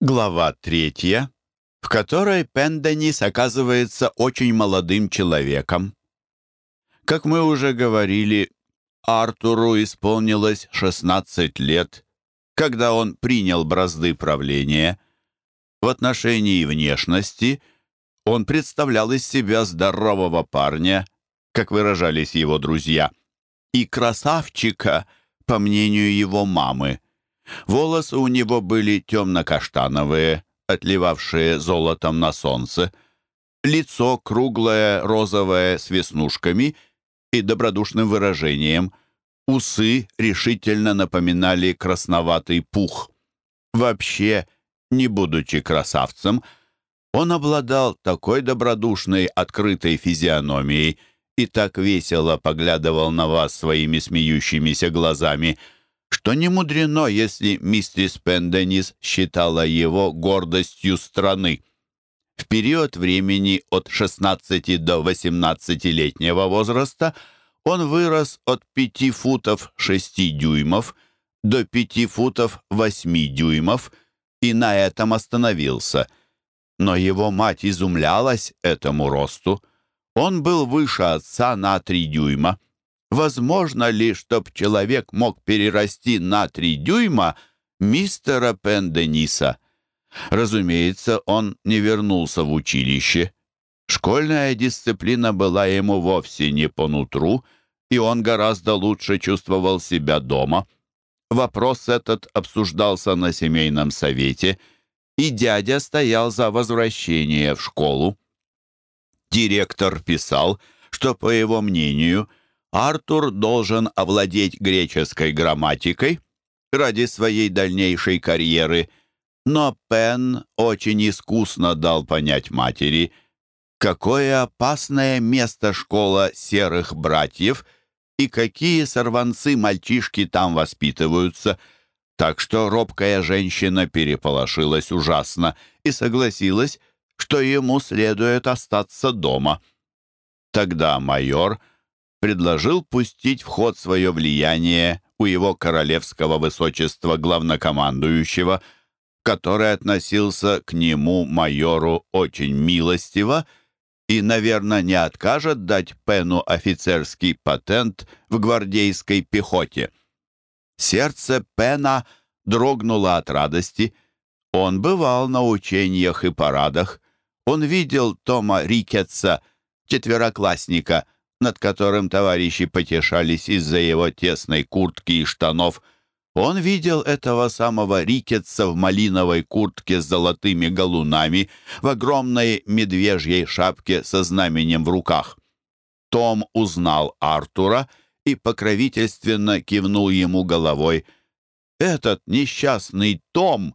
Глава третья, в которой Пенденис оказывается очень молодым человеком. Как мы уже говорили, Артуру исполнилось 16 лет, когда он принял бразды правления. В отношении внешности он представлял из себя здорового парня, как выражались его друзья, и красавчика, по мнению его мамы. Волосы у него были темно-каштановые, отливавшие золотом на солнце. Лицо круглое, розовое, с веснушками и добродушным выражением. Усы решительно напоминали красноватый пух. Вообще, не будучи красавцем, он обладал такой добродушной, открытой физиономией и так весело поглядывал на вас своими смеющимися глазами — что не мудрено, если миссис Пенденис считала его гордостью страны. В период времени от 16 до 18-летнего возраста он вырос от 5 футов 6 дюймов до 5 футов 8 дюймов и на этом остановился. Но его мать изумлялась этому росту. Он был выше отца на 3 дюйма. Возможно ли, чтоб человек мог перерасти на три дюйма мистера Пендениса? Разумеется, он не вернулся в училище. Школьная дисциплина была ему вовсе не по нутру, и он гораздо лучше чувствовал себя дома. Вопрос этот обсуждался на семейном совете, и дядя стоял за возвращение в школу. Директор писал, что, по его мнению, Артур должен овладеть греческой грамматикой ради своей дальнейшей карьеры, но Пен очень искусно дал понять матери, какое опасное место школа серых братьев и какие сорванцы-мальчишки там воспитываются, так что робкая женщина переполошилась ужасно и согласилась, что ему следует остаться дома. Тогда майор — предложил пустить в ход свое влияние у его королевского высочества главнокомандующего, который относился к нему, майору, очень милостиво и, наверное, не откажет дать Пену офицерский патент в гвардейской пехоте. Сердце Пена дрогнуло от радости. Он бывал на учениях и парадах. Он видел Тома Рикетса, четвероклассника, над которым товарищи потешались из-за его тесной куртки и штанов. Он видел этого самого Рикетса в малиновой куртке с золотыми галунами, в огромной медвежьей шапке со знаменем в руках. Том узнал Артура и покровительственно кивнул ему головой. «Этот несчастный Том!»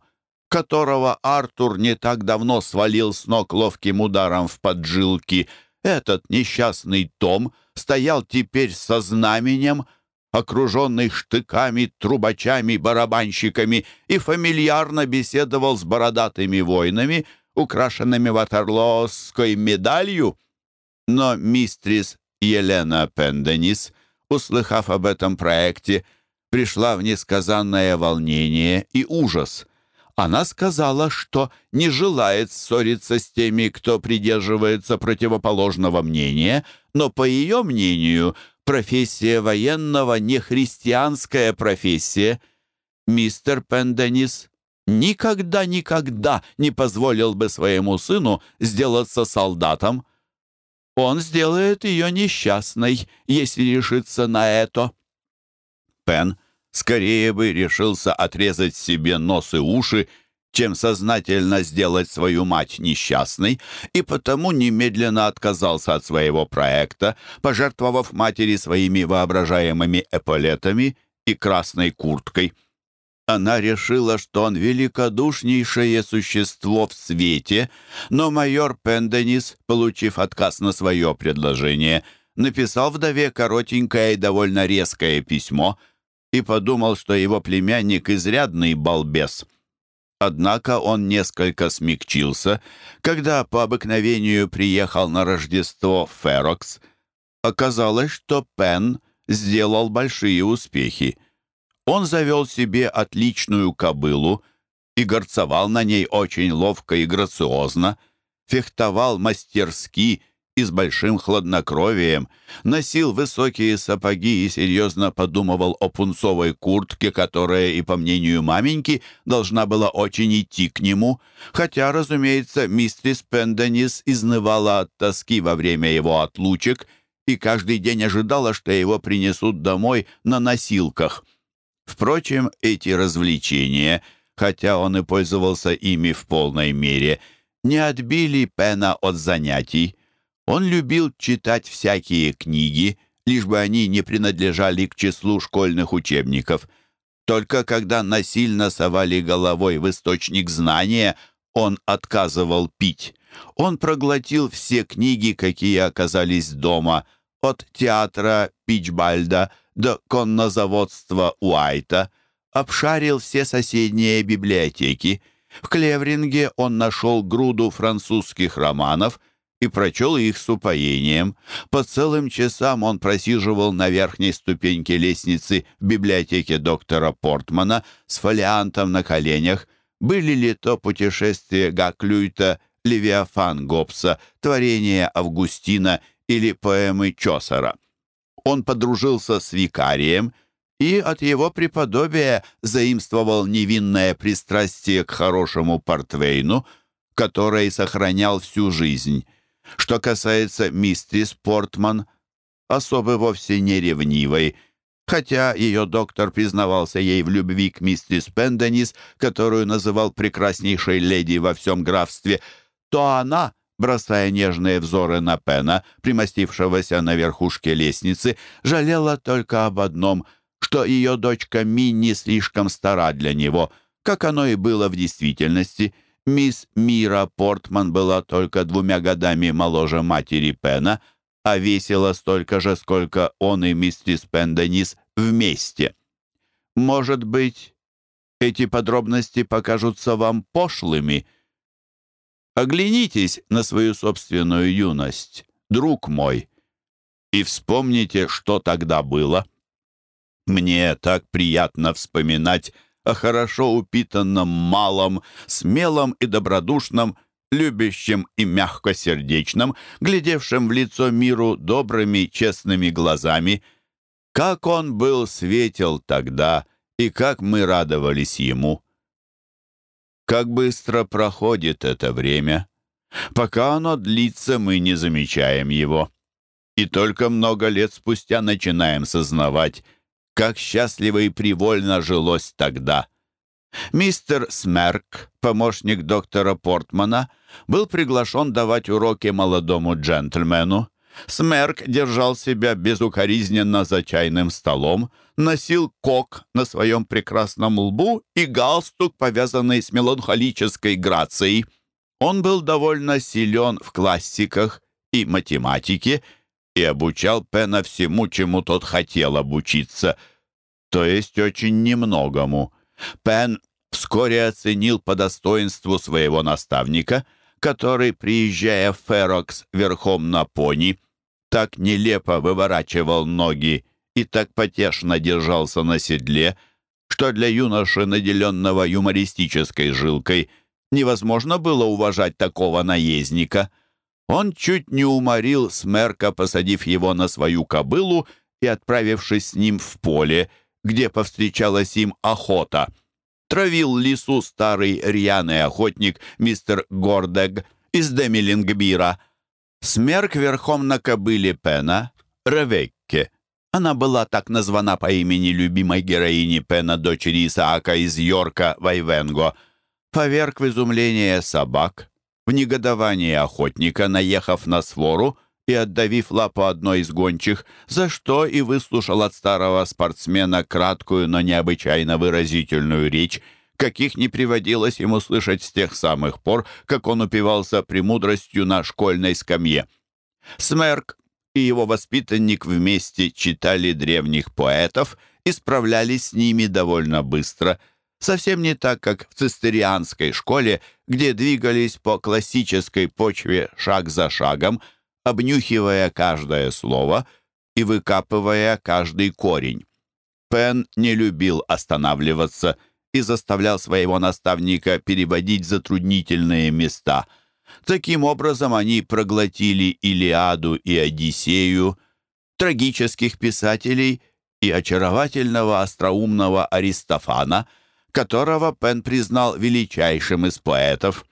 которого Артур не так давно свалил с ног ловким ударом в поджилки — этот несчастный Том стоял теперь со знаменем, окруженный штыками, трубачами, барабанщиками, и фамильярно беседовал с бородатыми воинами, украшенными ватерлоосской медалью. Но мистрис Елена Пенденис, услыхав об этом проекте, пришла в несказанное волнение и ужас — она сказала, что не желает ссориться с теми, кто придерживается противоположного мнения, но, по ее мнению, профессия военного не христианская профессия. Мистер Пенденис никогда-никогда не позволил бы своему сыну сделаться солдатом. Он сделает ее несчастной, если решится на это. Пен скорее бы решился отрезать себе нос и уши, чем сознательно сделать свою мать несчастной, и потому немедленно отказался от своего проекта, пожертвовав матери своими воображаемыми эполетами и красной курткой. Она решила, что он великодушнейшее существо в свете, но майор Пенденис, получив отказ на свое предложение, написал вдове коротенькое и довольно резкое письмо — и подумал, что его племянник изрядный балбес. Однако он несколько смягчился, когда по обыкновению приехал на Рождество Ферокс. Оказалось, что Пен сделал большие успехи. Он завел себе отличную кобылу и горцевал на ней очень ловко и грациозно, фехтовал мастерски и с большим хладнокровием, носил высокие сапоги и серьезно подумывал о пунцовой куртке, которая, и по мнению маменьки, должна была очень идти к нему, хотя, разумеется, мистерис Пенденис изнывала от тоски во время его отлучек и каждый день ожидала, что его принесут домой на носилках. Впрочем, эти развлечения, хотя он и пользовался ими в полной мере, не отбили Пена от занятий, он любил читать всякие книги, лишь бы они не принадлежали к числу школьных учебников. Только когда насильно совали головой в источник знания, он отказывал пить. Он проглотил все книги, какие оказались дома, от театра Пичбальда до коннозаводства Уайта, обшарил все соседние библиотеки. В Клевринге он нашел груду французских романов — и прочел их с упоением. По целым часам он просиживал на верхней ступеньке лестницы в библиотеке доктора Портмана с фолиантом на коленях. Были ли то путешествия Гаклюйта, Левиафан Гоббса, творение Августина или поэмы Чосера. Он подружился с викарием и от его преподобия заимствовал невинное пристрастие к хорошему портвейну, который сохранял всю жизнь. Что касается мистерис Портман, особо вовсе не ревнивой, хотя ее доктор признавался ей в любви к мистерис Пенденис, которую называл прекраснейшей леди во всем графстве, то она, бросая нежные взоры на Пена, примостившегося на верхушке лестницы, жалела только об одном, что ее дочка Минни слишком стара для него, как оно и было в действительности — Мисс Мира Портман была только двумя годами моложе матери Пена, а весила столько же, сколько он и миссис Пенденис вместе. Может быть, эти подробности покажутся вам пошлыми? Оглянитесь на свою собственную юность, друг мой, и вспомните, что тогда было. Мне так приятно вспоминать о хорошо упитанном малом, смелом и добродушном, любящем и мягкосердечном, глядевшем в лицо миру добрыми, честными глазами. Как он был светел тогда, и как мы радовались ему. Как быстро проходит это время. Пока оно длится, мы не замечаем его. И только много лет спустя начинаем сознавать, как счастливо и привольно жилось тогда. Мистер Смерк, помощник доктора Портмана, был приглашен давать уроки молодому джентльмену. Смерк держал себя безукоризненно за чайным столом, носил кок на своем прекрасном лбу и галстук, повязанный с меланхолической грацией. Он был довольно силен в классиках и математике, и обучал Пена всему, чему тот хотел обучиться, то есть очень немногому. Пен вскоре оценил по достоинству своего наставника, который, приезжая в Ферокс верхом на пони, так нелепо выворачивал ноги и так потешно держался на седле, что для юноши, наделенного юмористической жилкой, невозможно было уважать такого наездника — он чуть не уморил Смерка, посадив его на свою кобылу и отправившись с ним в поле, где повстречалась им охота. Травил лесу старый рьяный охотник мистер Гордег из Демилингбира. Смерк верхом на кобыле Пена, Ревекке. Она была так названа по имени любимой героини Пена, дочери Исаака из Йорка, Вайвенго. Поверг в изумление собак, в негодовании охотника, наехав на свору и отдавив лапу одной из гончих, за что и выслушал от старого спортсмена краткую, но необычайно выразительную речь, каких не приводилось ему слышать с тех самых пор, как он упивался премудростью на школьной скамье. Смерк и его воспитанник вместе читали древних поэтов и справлялись с ними довольно быстро — совсем не так, как в цистерианской школе, где двигались по классической почве шаг за шагом, обнюхивая каждое слово и выкапывая каждый корень. Пен не любил останавливаться и заставлял своего наставника переводить затруднительные места. Таким образом, они проглотили Илиаду и Одиссею, трагических писателей и очаровательного остроумного Аристофана, которого Пен признал величайшим из поэтов.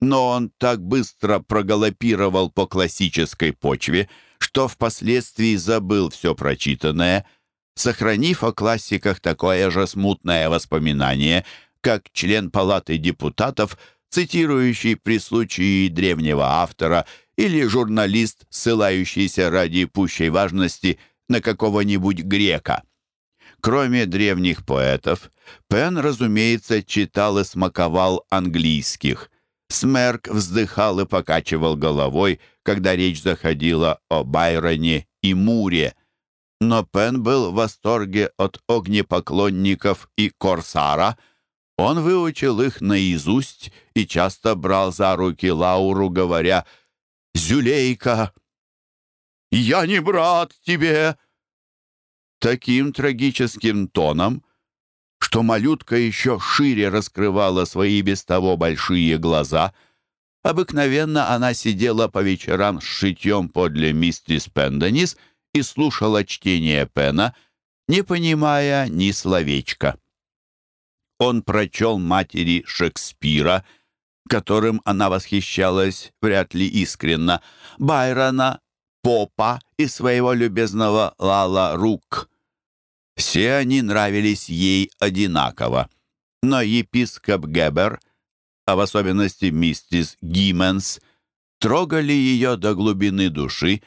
Но он так быстро прогалопировал по классической почве, что впоследствии забыл все прочитанное – сохранив о классиках такое же смутное воспоминание, как член Палаты депутатов, цитирующий при случае древнего автора, или журналист, ссылающийся ради пущей важности на какого-нибудь грека. Кроме древних поэтов, Пен, разумеется, читал и смаковал английских. Смерк вздыхал и покачивал головой, когда речь заходила о Байроне и Муре – но Пен был в восторге от огнепоклонников и Корсара. Он выучил их наизусть и часто брал за руки Лауру, говоря «Зюлейка, я не брат тебе!» Таким трагическим тоном, что малютка еще шире раскрывала свои без того большие глаза. Обыкновенно она сидела по вечерам с шитьем подле мистерис Пенденис — и слушала чтение Пена, не понимая ни словечка. Он прочел матери Шекспира, которым она восхищалась вряд ли искренно, Байрона, Попа и своего любезного Лала Рук. Все они нравились ей одинаково, но епископ Гебер, а в особенности миссис Гименс, трогали ее до глубины души,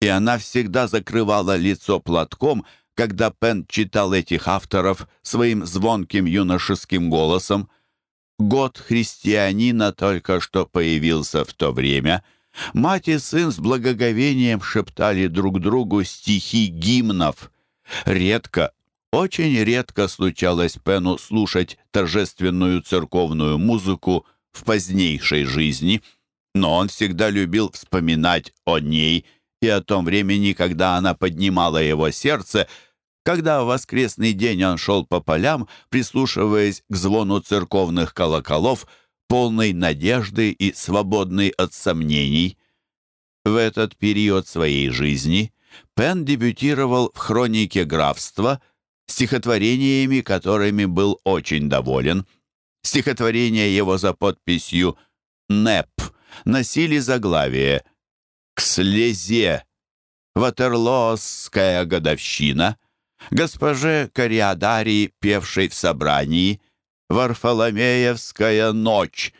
и она всегда закрывала лицо платком, когда Пен читал этих авторов своим звонким юношеским голосом. Год христианина только что появился в то время. Мать и сын с благоговением шептали друг другу стихи гимнов. Редко, очень редко случалось Пену слушать торжественную церковную музыку в позднейшей жизни, но он всегда любил вспоминать о ней – и о том времени, когда она поднимала его сердце, когда в воскресный день он шел по полям, прислушиваясь к звону церковных колоколов, полной надежды и свободный от сомнений. В этот период своей жизни Пен дебютировал в «Хронике графства», стихотворениями, которыми был очень доволен. Стихотворения его за подписью «НЭП» носили заглавие к слезе. Ватерлоосская годовщина. Госпоже Кориадари, певшей в собрании. Варфоломеевская ночь.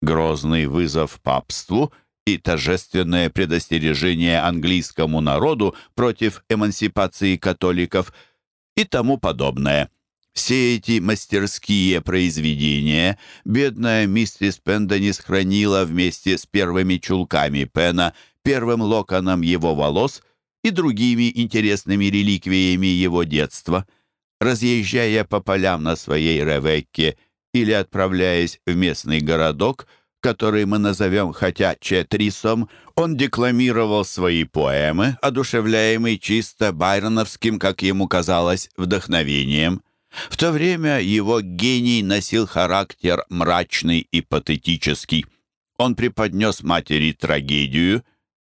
Грозный вызов папству и торжественное предостережение английскому народу против эмансипации католиков и тому подобное. Все эти мастерские произведения бедная миссис Пенденис хранила вместе с первыми чулками Пена, первым локоном его волос и другими интересными реликвиями его детства. Разъезжая по полям на своей Ревекке или отправляясь в местный городок, который мы назовем хотя Четрисом, он декламировал свои поэмы, одушевляемый чисто байроновским, как ему казалось, вдохновением – в то время его гений носил характер мрачный и патетический. Он преподнес матери трагедию,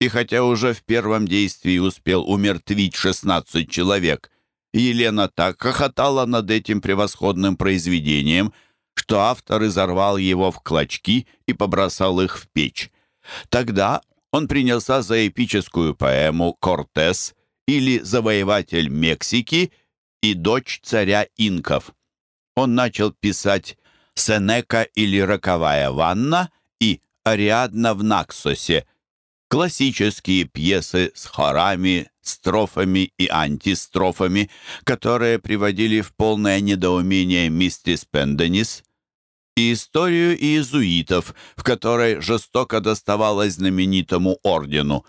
и хотя уже в первом действии успел умертвить 16 человек, Елена так хохотала над этим превосходным произведением, что автор изорвал его в клочки и побросал их в печь. Тогда он принялся за эпическую поэму «Кортес» или «Завоеватель Мексики» и дочь царя инков. Он начал писать «Сенека или роковая ванна» и «Ариадна в Наксосе», классические пьесы с хорами, строфами и антистрофами, которые приводили в полное недоумение миссис Пенденис, и историю иезуитов, в которой жестоко доставалось знаменитому ордену.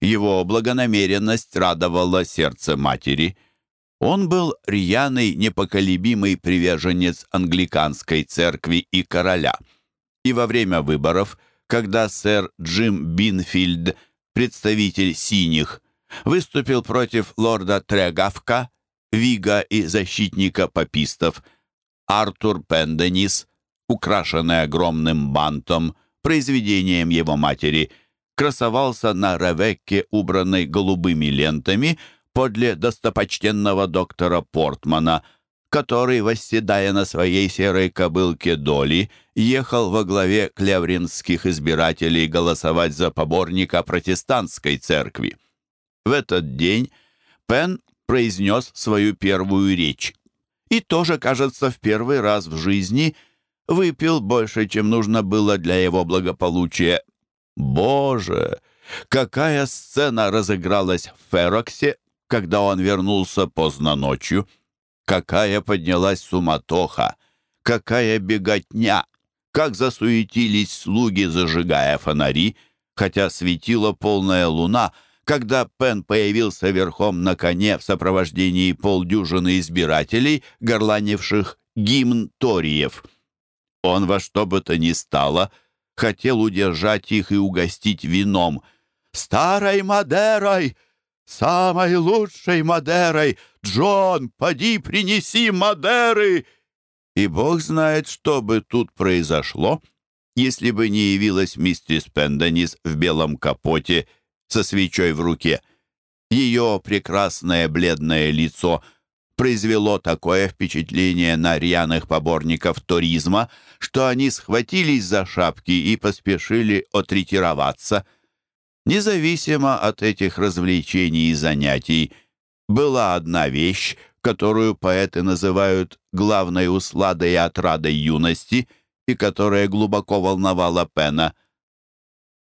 Его благонамеренность радовала сердце матери – он был рьяный, непоколебимый приверженец англиканской церкви и короля. И во время выборов, когда сэр Джим Бинфилд, представитель синих, выступил против лорда Трегавка, Вига и защитника папистов, Артур Пенденис, украшенный огромным бантом, произведением его матери, красовался на Ревекке, убранной голубыми лентами, подле достопочтенного доктора Портмана, который, восседая на своей серой кобылке Доли, ехал во главе клевринских избирателей голосовать за поборника протестантской церкви. В этот день Пен произнес свою первую речь. И тоже, кажется, в первый раз в жизни выпил больше, чем нужно было для его благополучия. Боже, какая сцена разыгралась в Фероксе, когда он вернулся поздно ночью! Какая поднялась суматоха! Какая беготня! Как засуетились слуги, зажигая фонари, хотя светила полная луна — когда Пен появился верхом на коне в сопровождении полдюжины избирателей, горланивших гимн Ториев. Он во что бы то ни стало хотел удержать их и угостить вином. «Старой Мадерой! Самой лучшей Мадерой! Джон, поди принеси Мадеры!» И бог знает, что бы тут произошло, если бы не явилась миссис Пенденис в белом капоте со свечой в руке. Ее прекрасное бледное лицо произвело такое впечатление на рьяных поборников туризма, что они схватились за шапки и поспешили отретироваться. Независимо от этих развлечений и занятий, была одна вещь, которую поэты называют главной усладой и отрадой юности, и которая глубоко волновала Пена —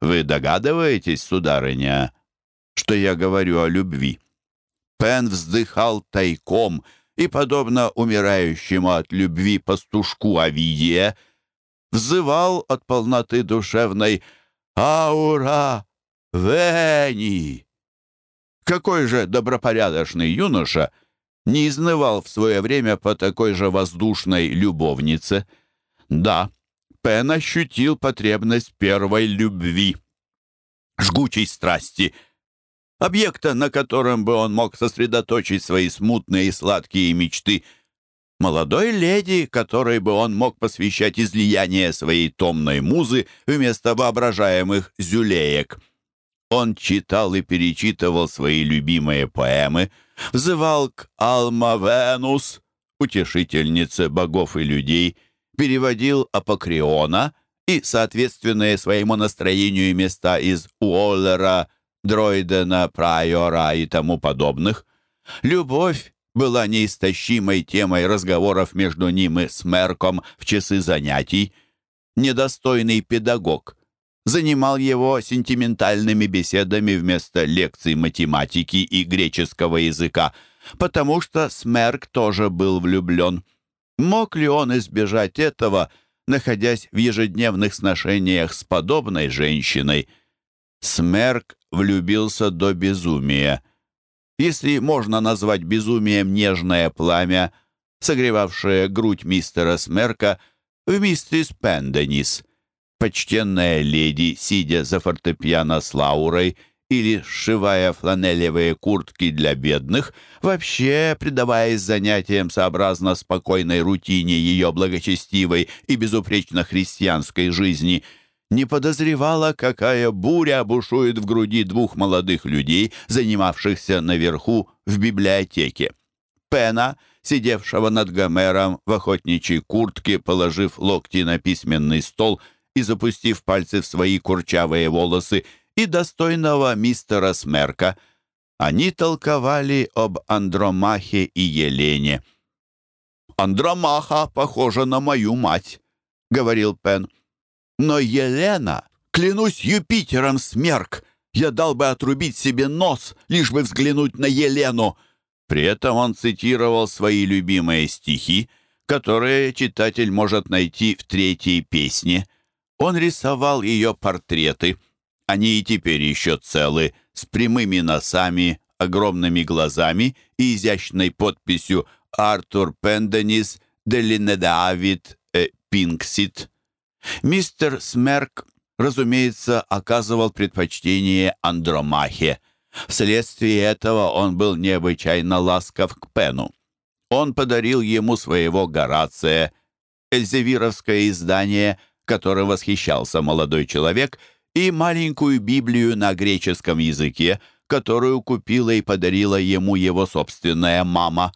вы догадываетесь, сударыня, что я говорю о любви?» Пен вздыхал тайком и, подобно умирающему от любви пастушку Овидия, взывал от полноты душевной «Аура! Вени!» Какой же добропорядочный юноша не изнывал в свое время по такой же воздушной любовнице? Да, Пен ощутил потребность первой любви, жгучей страсти, объекта, на котором бы он мог сосредоточить свои смутные и сладкие мечты, молодой леди, которой бы он мог посвящать излияние своей томной музы вместо воображаемых зюлеек. Он читал и перечитывал свои любимые поэмы, взывал к Алма Венус, утешительнице богов и людей — переводил Апокриона и соответственные своему настроению места из Уоллера, Дройдена, Прайора и тому подобных. Любовь была неистощимой темой разговоров между ним и Смерком в часы занятий. Недостойный педагог занимал его сентиментальными беседами вместо лекций математики и греческого языка, потому что Смерк тоже был влюблен. Мог ли он избежать этого, находясь в ежедневных сношениях с подобной женщиной? Смерк влюбился до безумия. Если можно назвать безумием нежное пламя, согревавшее грудь мистера Смерка в мистерис Пенденис. Почтенная леди, сидя за фортепиано с Лаурой, или сшивая фланелевые куртки для бедных, вообще предаваясь занятиям сообразно спокойной рутине ее благочестивой и безупречно христианской жизни, не подозревала, какая буря бушует в груди двух молодых людей, занимавшихся наверху в библиотеке. Пена, сидевшего над Гомером в охотничьей куртке, положив локти на письменный стол и запустив пальцы в свои курчавые волосы, и достойного мистера Смерка. Они толковали об Андромахе и Елене. «Андромаха похожа на мою мать», — говорил Пен. «Но Елена, клянусь Юпитером, Смерк, я дал бы отрубить себе нос, лишь бы взглянуть на Елену». При этом он цитировал свои любимые стихи, которые читатель может найти в третьей песне. Он рисовал ее портреты — они и теперь еще целы, с прямыми носами, огромными глазами и изящной подписью «Артур Пенденис Делинедавид э, Пинксит». Мистер Смерк, разумеется, оказывал предпочтение Андромахе. Вследствие этого он был необычайно ласков к Пену. Он подарил ему своего Горация, эльзевировское издание, которым восхищался молодой человек, и маленькую Библию на греческом языке, которую купила и подарила ему его собственная мама.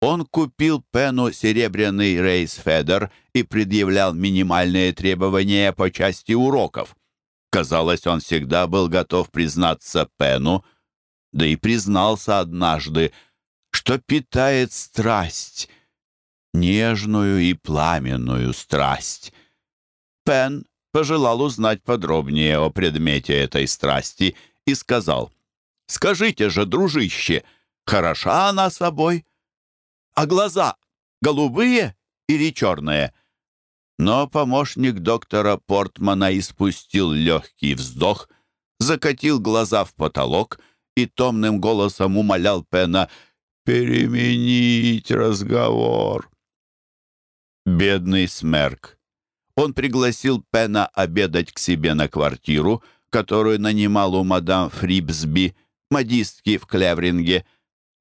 Он купил Пену серебряный рейс-федер и предъявлял минимальные требования по части уроков. Казалось, он всегда был готов признаться Пену, да и признался однажды, что питает страсть, нежную и пламенную страсть. Пен пожелал узнать подробнее о предмете этой страсти и сказал, «Скажите же, дружище, хороша она собой? А глаза голубые или черные?» Но помощник доктора Портмана испустил легкий вздох, закатил глаза в потолок и томным голосом умолял Пена переменить разговор. Бедный Смерк. Он пригласил Пена обедать к себе на квартиру, которую нанимал у мадам Фрибсби, модистки в Клевринге,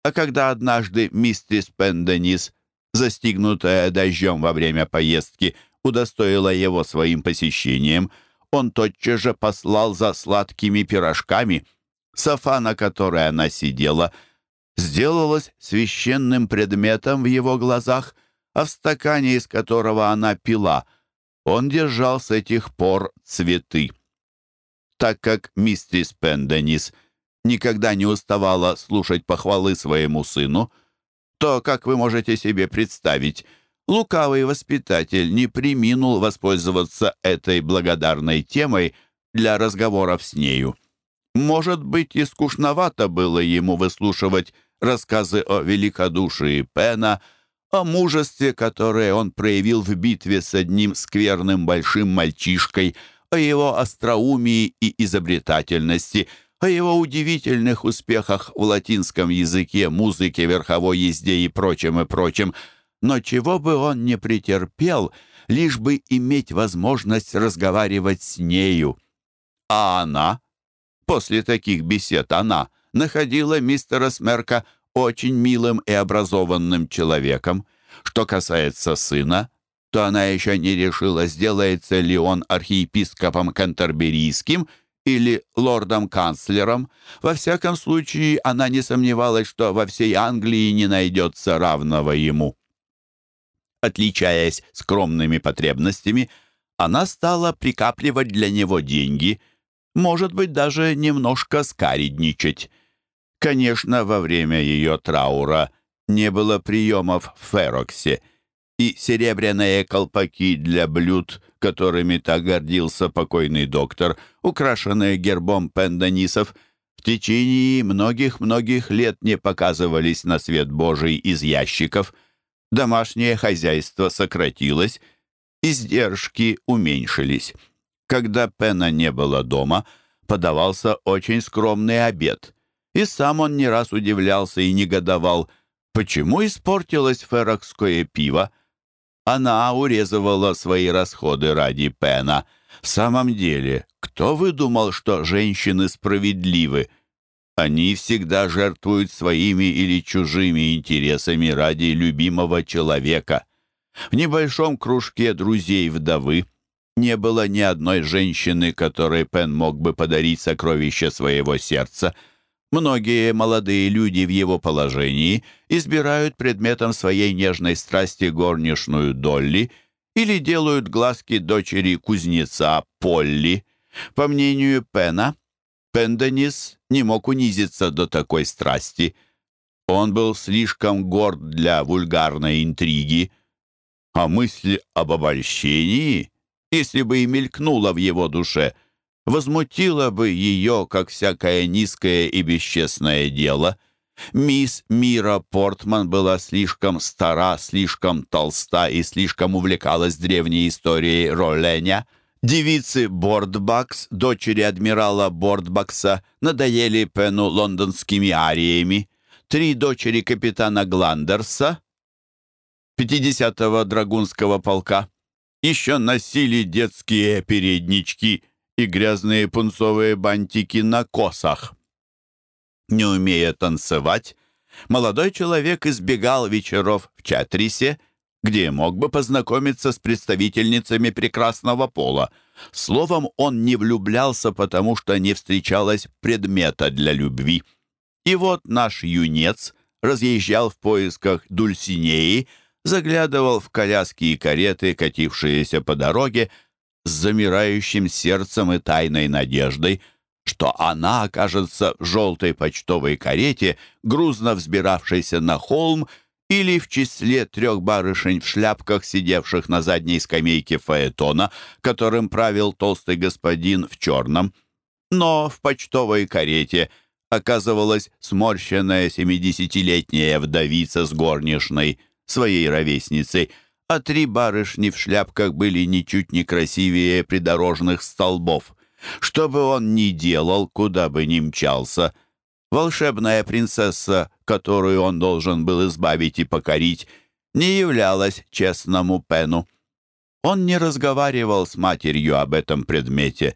а когда однажды мистерис Пенденис, застигнутая дождем во время поездки, удостоила его своим посещением, он тотчас же послал за сладкими пирожками. Софа, на которой она сидела, сделалась священным предметом в его глазах, а в стакане, из которого она пила, он держал с этих пор цветы. Так как миссис Пенденис никогда не уставала слушать похвалы своему сыну, то, как вы можете себе представить, лукавый воспитатель не приминул воспользоваться этой благодарной темой для разговоров с нею. Может быть, и скучновато было ему выслушивать рассказы о великодушии Пена, о мужестве, которое он проявил в битве с одним скверным большим мальчишкой, о его остроумии и изобретательности, о его удивительных успехах в латинском языке, музыке, верховой езде и прочем, и прочем — но чего бы он не претерпел, лишь бы иметь возможность разговаривать с нею. А она, после таких бесед она, находила мистера Смерка очень милым и образованным человеком. Что касается сына, то она еще не решила, сделается ли он архиепископом Кантерберийским или лордом-канцлером. Во всяком случае, она не сомневалась, что во всей Англии не найдется равного ему. Отличаясь скромными потребностями, она стала прикапливать для него деньги, может быть, даже немножко скаридничать. Конечно, во время ее траура не было приемов в Фероксе, и серебряные колпаки для блюд, которыми так гордился покойный доктор, украшенные гербом пендонисов, в течение многих-многих лет не показывались на свет Божий из ящиков — домашнее хозяйство сократилось, издержки уменьшились. Когда Пена не было дома, подавался очень скромный обед. И сам он не раз удивлялся и негодовал, почему испортилось ферокское пиво. Она урезывала свои расходы ради Пена. В самом деле, кто выдумал, что женщины справедливы? Они всегда жертвуют своими или чужими интересами ради любимого человека. В небольшом кружке друзей вдовы не было ни одной женщины, которой Пен мог бы подарить сокровище своего сердца. Многие молодые люди в его положении избирают предметом своей нежной страсти горничную Долли или делают глазки дочери кузнеца Полли. По мнению Пена, Пенденис не мог унизиться до такой страсти. Он был слишком горд для вульгарной интриги, а мысль об обольщении, если бы и мелькнула в его душе, возмутила бы ее, как всякое низкое и бесчестное дело. Мисс Мира Портман была слишком стара, слишком толста и слишком увлекалась древней историей Ролленя — Девицы Бордбакс, дочери адмирала Бордбакса, надоели Пену лондонскими ариями. Три дочери капитана Гландерса, 50-го драгунского полка, еще носили детские переднички и грязные пунцовые бантики на косах. Не умея танцевать, Молодой человек избегал вечеров в Чатрисе, где мог бы познакомиться с представительницами прекрасного пола. Словом, он не влюблялся, потому что не встречалось предмета для любви. И вот наш юнец разъезжал в поисках Дульсинеи, заглядывал в коляски и кареты, катившиеся по дороге, с замирающим сердцем и тайной надеждой, что она окажется в желтой почтовой карете, грузно взбиравшейся на холм, или в числе трех барышень в шляпках, сидевших на задней скамейке фаэтона, которым правил толстый господин в черном. Но в почтовой карете оказывалась сморщенная семидесятилетняя вдовица с горничной, своей ровесницей, а три барышни в шляпках были ничуть не красивее придорожных столбов. Что бы он ни делал, куда бы ни мчался — волшебная принцесса, которую он должен был избавить и покорить, не являлась честному Пену. Он не разговаривал с матерью об этом предмете.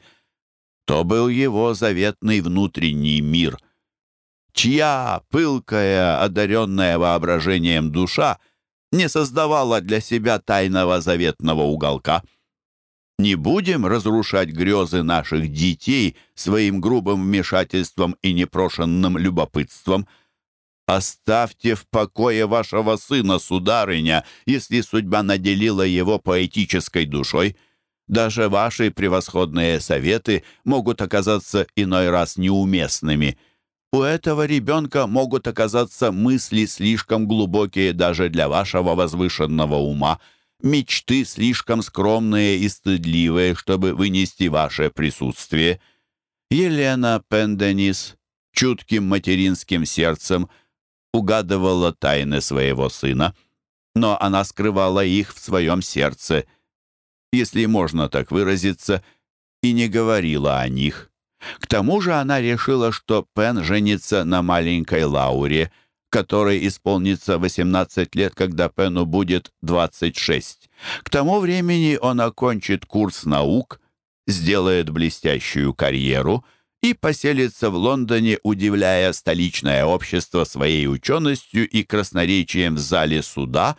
То был его заветный внутренний мир. Чья пылкая, одаренная воображением душа не создавала для себя тайного заветного уголка — не будем разрушать грезы наших детей своим грубым вмешательством и непрошенным любопытством. Оставьте в покое вашего сына, сударыня, если судьба наделила его поэтической душой. Даже ваши превосходные советы могут оказаться иной раз неуместными. У этого ребенка могут оказаться мысли слишком глубокие даже для вашего возвышенного ума — мечты слишком скромные и стыдливые, чтобы вынести ваше присутствие. Елена Пенденис чутким материнским сердцем угадывала тайны своего сына, но она скрывала их в своем сердце, если можно так выразиться, и не говорила о них. К тому же она решила, что Пен женится на маленькой Лауре — которой исполнится 18 лет, когда Пену будет 26. К тому времени он окончит курс наук, сделает блестящую карьеру и поселится в Лондоне, удивляя столичное общество своей ученостью и красноречием в зале суда,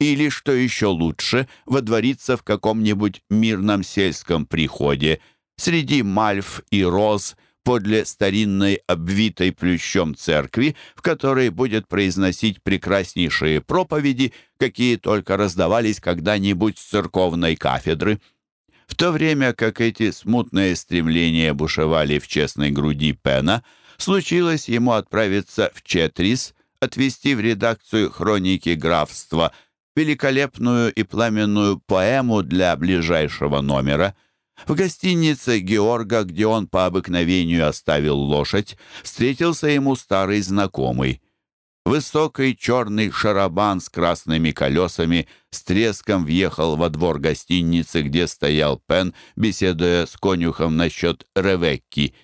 или, что еще лучше, водвориться в каком-нибудь мирном сельском приходе среди мальв и роз – подле старинной обвитой плющом церкви, в которой будет произносить прекраснейшие проповеди, какие только раздавались когда-нибудь с церковной кафедры. В то время как эти смутные стремления бушевали в честной груди Пена, случилось ему отправиться в Четрис, отвести в редакцию «Хроники графства» великолепную и пламенную поэму для ближайшего номера — в гостинице Георга, где он по обыкновению оставил лошадь, встретился ему старый знакомый. Высокий черный шарабан с красными колесами с треском въехал во двор гостиницы, где стоял Пен, беседуя с конюхом насчет Ревекки,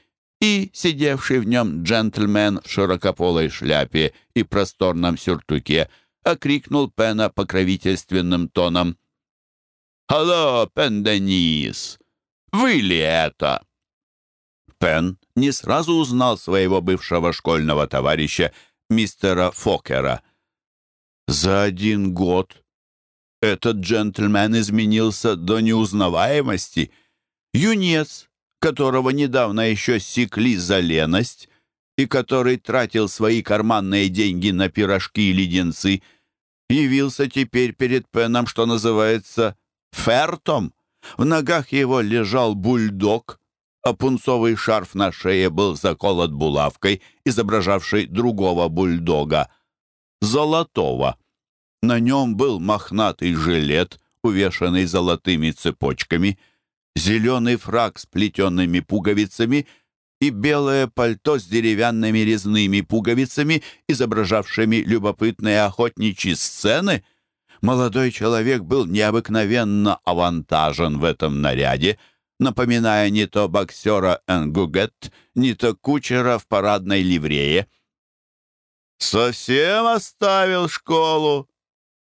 и сидевший в нем джентльмен в широкополой шляпе и просторном сюртуке окрикнул Пена покровительственным тоном. «Алло, Пен Денис! Вы ли это?» Пен не сразу узнал своего бывшего школьного товарища, мистера Фокера. За один год этот джентльмен изменился до неузнаваемости. Юнец, которого недавно еще секли за леность и который тратил свои карманные деньги на пирожки и леденцы, явился теперь перед Пеном, что называется, фертом. В ногах его лежал бульдог, а пунцовый шарф на шее был заколот булавкой, изображавшей другого бульдога, золотого. На нем был мохнатый жилет, увешанный золотыми цепочками, зеленый фраг с плетенными пуговицами и белое пальто с деревянными резными пуговицами, изображавшими любопытные охотничьи сцены — Молодой человек был необыкновенно авантажен в этом наряде, напоминая не то боксера Энгугет, не то кучера в парадной ливрее. «Совсем оставил школу?»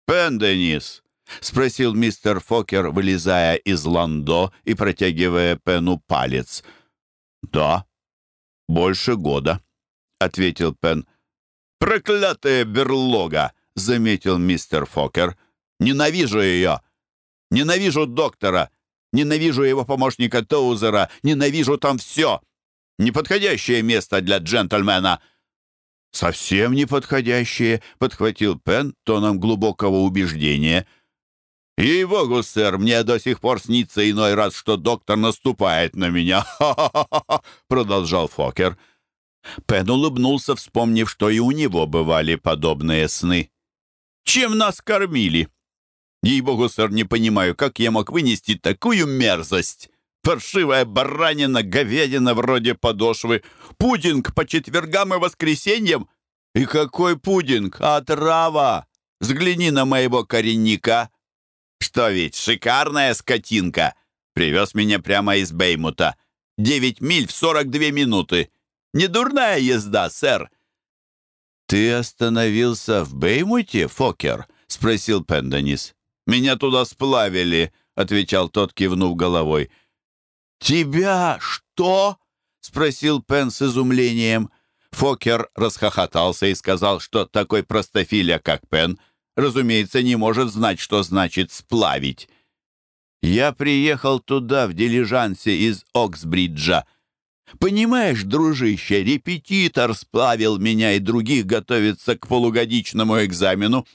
«Пен-Денис», — спросил мистер Фокер, вылезая из ландо и протягивая Пену палец. «Да, больше года», — ответил Пен. «Проклятая берлога!» — заметил мистер Фокер. «Ненавижу ее! Ненавижу доктора! Ненавижу его помощника Тоузера! Ненавижу там все! Неподходящее место для джентльмена!» «Совсем неподходящее», — подхватил Пен тоном глубокого убеждения. «Ей-богу, сэр, мне до сих пор снится иной раз, что доктор наступает на меня!» Продолжал Фокер. Пен улыбнулся, вспомнив, что и у него бывали подобные сны. «Чем нас кормили?» «Ей-богу, сэр, не понимаю, как я мог вынести такую мерзость!» паршивая баранина, говядина вроде подошвы, пудинг по четвергам и воскресеньям. И какой пудинг? А трава! Взгляни на моего коренника. Что ведь, шикарная скотинка. Привез меня прямо из Беймута. Девять миль в сорок две минуты. Недурная езда, сэр. «Ты остановился в Беймуте, Фокер?» — спросил Пенденис. «Меня туда сплавили», — отвечал тот, кивнув головой. «Тебя что?» — спросил Пен с изумлением. Фокер расхохотался и сказал, что такой простофиля, как Пен, разумеется, не может знать, что значит «сплавить». «Я приехал туда в дилижансе из Оксбриджа. Понимаешь, дружище, репетитор сплавил меня и других готовится к полугодичному экзамену.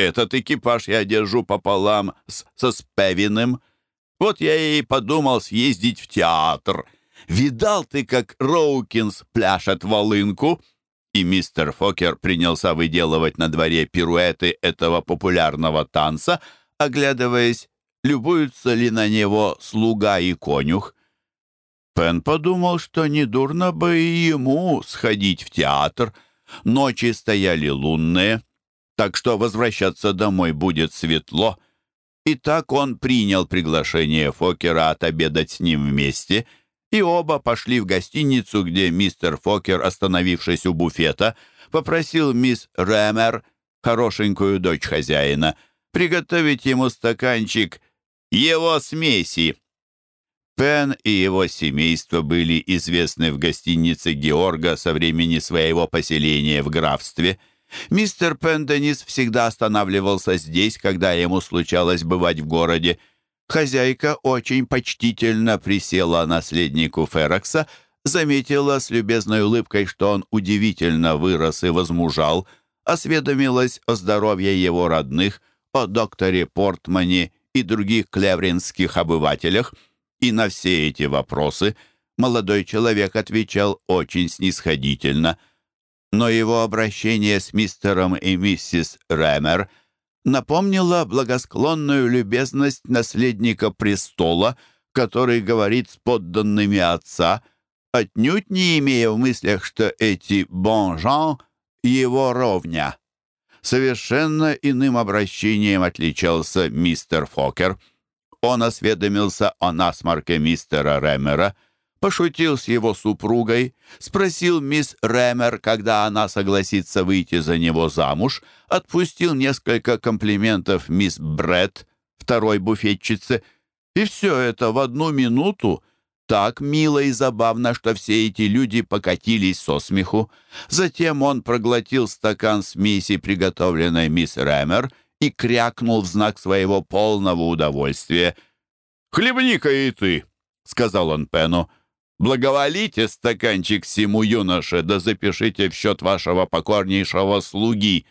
Этот экипаж я держу пополам с, со Спевиным». Вот я и подумал съездить в театр. Видал ты, как Роукинс пляшет волынку?» И мистер Фокер принялся выделывать на дворе пируэты этого популярного танца, оглядываясь, любуются ли на него слуга и конюх. Пен подумал, что недурно бы и ему сходить в театр. Ночи стояли лунные, так что возвращаться домой будет светло — и так он принял приглашение Фокера отобедать с ним вместе, и оба пошли в гостиницу, где мистер Фокер, остановившись у буфета, попросил мисс Рэмер, хорошенькую дочь хозяина, приготовить ему стаканчик его смеси. Пен и его семейство были известны в гостинице Георга со времени своего поселения в графстве – Мистер Пенденис всегда останавливался здесь, когда ему случалось бывать в городе. Хозяйка очень почтительно присела наследнику Ферокса, заметила с любезной улыбкой, что он удивительно вырос и возмужал, осведомилась о здоровье его родных, о докторе Портмане и других клевринских обывателях, и на все эти вопросы молодой человек отвечал очень снисходительно – но его обращение с мистером и миссис Рэмер напомнило благосклонную любезность наследника престола, который говорит с подданными отца, отнюдь не имея в мыслях, что эти бонжан его ровня. Совершенно иным обращением отличался мистер Фокер. Он осведомился о насморке мистера Рэмера — пошутил с его супругой, спросил мисс Рэмер, когда она согласится выйти за него замуж, отпустил несколько комплиментов мисс Бретт, второй буфетчице, и все это в одну минуту, так мило и забавно, что все эти люди покатились со смеху. Затем он проглотил стакан смеси, приготовленной мисс Рэмер, и крякнул в знак своего полного удовольствия. «Хлебни-ка и ты», — сказал он Пену. Благоволите стаканчик всему юноше, да запишите в счет вашего покорнейшего слуги».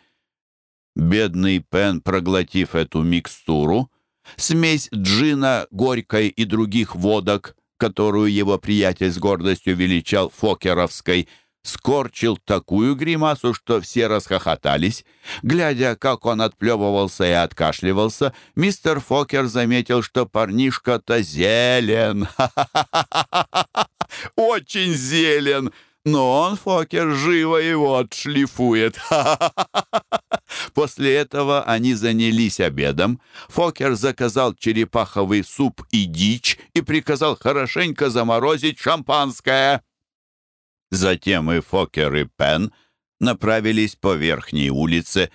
Бедный Пен, проглотив эту микстуру, смесь джина, горькой и других водок, которую его приятель с гордостью величал Фокеровской, скорчил такую гримасу, что все расхохотались. Глядя, как он отплевывался и откашливался, мистер Фокер заметил, что парнишка-то зелен. Очень зелен! Но он, Фокер, живо его отшлифует. После этого они занялись обедом. Фокер заказал черепаховый суп и дичь и приказал хорошенько заморозить шампанское. Затем и Фокер, и Пен направились по верхней улице,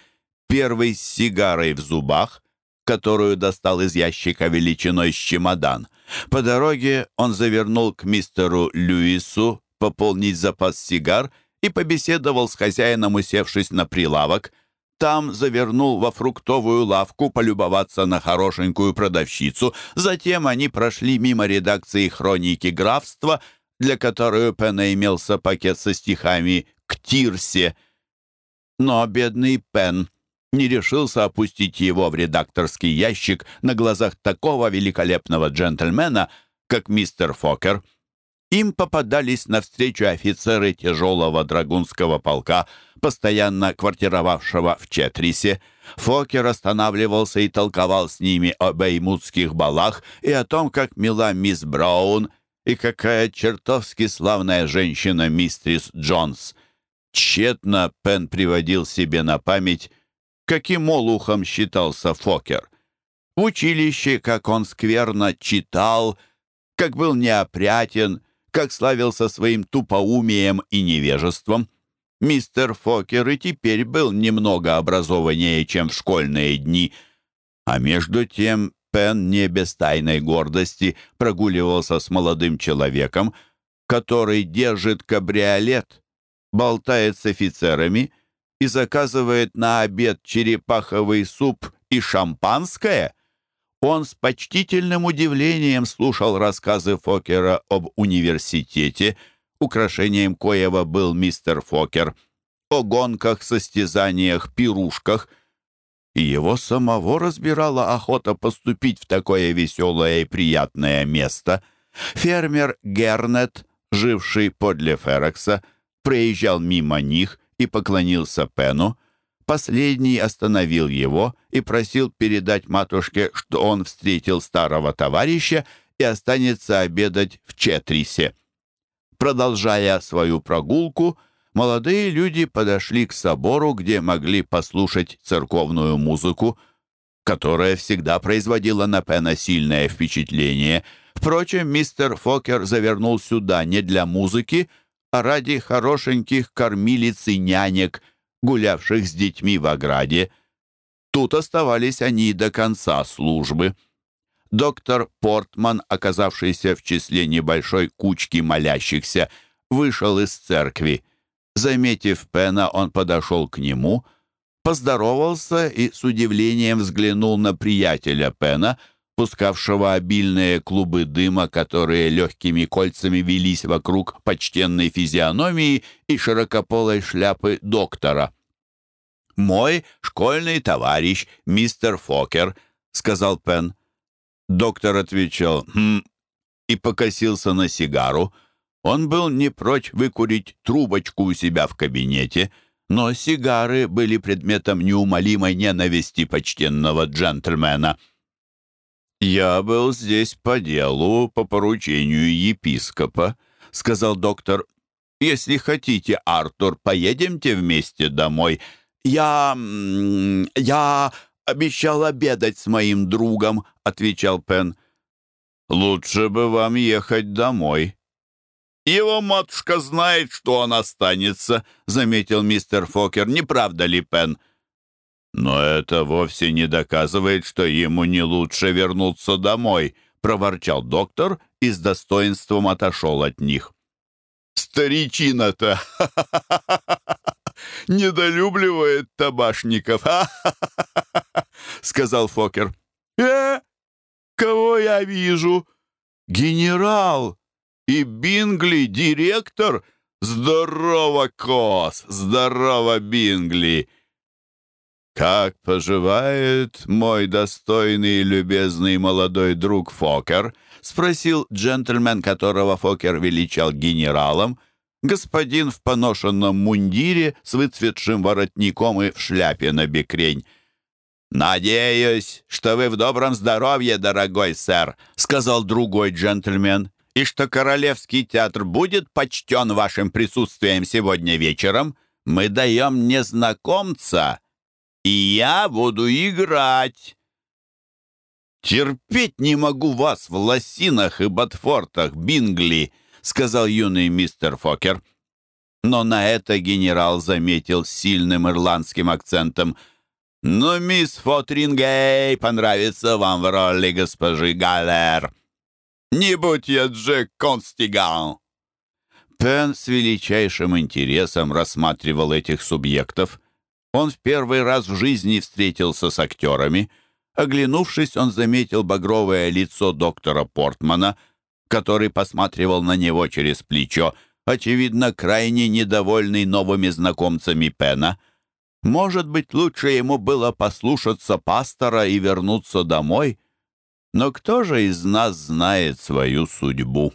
первый с сигарой в зубах, которую достал из ящика величиной с чемодан. По дороге он завернул к мистеру Льюису пополнить запас сигар и побеседовал с хозяином, усевшись на прилавок. Там завернул во фруктовую лавку полюбоваться на хорошенькую продавщицу. Затем они прошли мимо редакции «Хроники графства», для которой у Пена имелся пакет со стихами «К Тирсе». Но бедный Пен не решился опустить его в редакторский ящик на глазах такого великолепного джентльмена, как мистер Фокер. Им попадались навстречу офицеры тяжелого драгунского полка, постоянно квартировавшего в Четрисе. Фокер останавливался и толковал с ними об эймутских балах и о том, как мила мисс Браун и какая чертовски славная женщина мистрис Джонс. Тщетно Пен приводил себе на память каким олухом считался Фокер. В училище, как он скверно читал, как был неопрятен, как славился своим тупоумием и невежеством. Мистер Фокер и теперь был немного образованнее, чем в школьные дни. А между тем Пен не без тайной гордости прогуливался с молодым человеком, который держит кабриолет, болтает с офицерами — и заказывает на обед черепаховый суп и шампанское? Он с почтительным удивлением слушал рассказы Фокера об университете, украшением коего был мистер Фокер, о гонках, состязаниях, пирушках, и его самого разбирала охота поступить в такое веселое и приятное место. Фермер Гернет, живший подле Ферекса, проезжал мимо них и поклонился Пену. Последний остановил его и просил передать матушке, что он встретил старого товарища и останется обедать в Четрисе. Продолжая свою прогулку, молодые люди подошли к собору, где могли послушать церковную музыку, которая всегда производила на Пена сильное впечатление. Впрочем, мистер Фокер завернул сюда не для музыки, а ради хорошеньких кормилиц и нянек, гулявших с детьми в ограде. Тут оставались они до конца службы. Доктор Портман, оказавшийся в числе небольшой кучки молящихся, вышел из церкви. Заметив Пена, он подошел к нему, поздоровался и с удивлением взглянул на приятеля Пена — пускавшего обильные клубы дыма, которые легкими кольцами велись вокруг почтенной физиономии и широкополой шляпы доктора. «Мой школьный товарищ, мистер Фокер», — сказал Пен. Доктор отвечал «Хм» и покосился на сигару. Он был не прочь выкурить трубочку у себя в кабинете, но сигары были предметом неумолимой ненависти почтенного джентльмена — «Я был здесь по делу, по поручению епископа», — сказал доктор. «Если хотите, Артур, поедемте вместе домой. Я... я обещал обедать с моим другом», — отвечал Пен. «Лучше бы вам ехать домой». «Его матушка знает, что он останется», — заметил мистер Фокер. «Не правда ли, Пен?» «Но это вовсе не доказывает, что ему не лучше вернуться домой», — проворчал доктор и с достоинством отошел от них. «Старичина-то недолюбливает табашников, сказал Фокер. «Э, кого я вижу? Генерал и Бингли директор? Здорово, Кос, здорово, Бингли!» «Как поживает мой достойный и любезный молодой друг Фокер?» — спросил джентльмен, которого Фокер величал генералом, господин в поношенном мундире с выцветшим воротником и в шляпе на бекрень. «Надеюсь, что вы в добром здоровье, дорогой сэр», — сказал другой джентльмен, «и что Королевский театр будет почтен вашим присутствием сегодня вечером. Мы даем незнакомца» и я буду играть. «Терпеть не могу вас в лосинах и ботфортах, Бингли», — сказал юный мистер Фокер. Но на это генерал заметил сильным ирландским акцентом. «Но мисс Фотрингей понравится вам в роли госпожи Галлер. Не будь я Джек Констиган». Пен с величайшим интересом рассматривал этих субъектов. Он в первый раз в жизни встретился с актерами. Оглянувшись, он заметил багровое лицо доктора Портмана, который посматривал на него через плечо, очевидно, крайне недовольный новыми знакомцами Пена. Может быть, лучше ему было послушаться пастора и вернуться домой? Но кто же из нас знает свою судьбу?